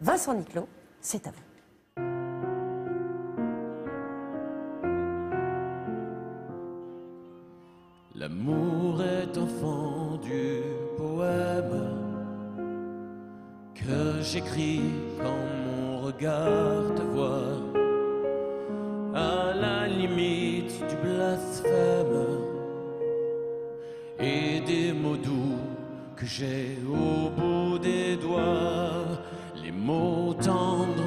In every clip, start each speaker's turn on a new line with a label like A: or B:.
A: Vincent Niclot, c'est à vous.
B: L'amour est enfant du poème que j'écris quand mon regard te voit à la limite du blasphème et des mots doux que j'ai au bout des doigts, les mots tendres,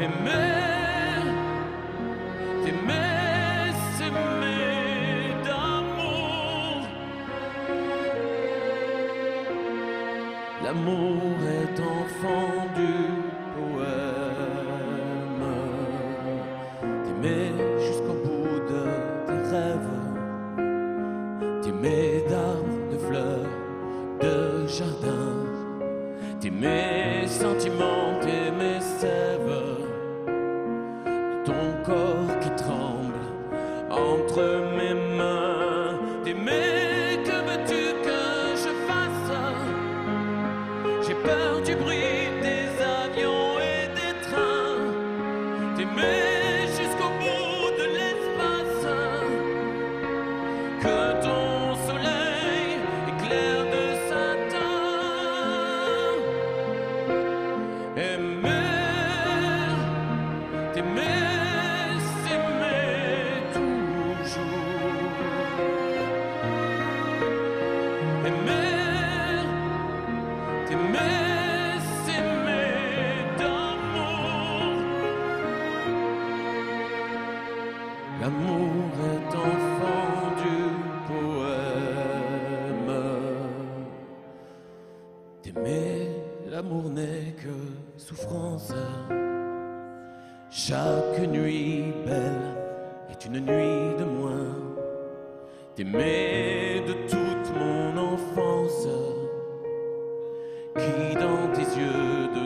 B: Aimer, t'aimer, s'aimer d'amour. L'amour est enfant du poème. T'aimer jusqu'au bout de tes rêves. T'aimer d'arbres, de fleurs, de jardins. T'aimer sentiments, entre mes mains. T'aimer, que veux-tu que je fasse? J'ai peur du bruit des avions et des trains. T'aimer jusqu'au bout de l'espace. Que ton soleil éclaire de satin. T'aimer, s'aimer d'amour. L'amour est enfant du poème. T'aimer, l'amour n'est que souffrance. Chaque nuit belle est une nuit de moins. T'aimer de toute mon enfance, qui dans tes yeux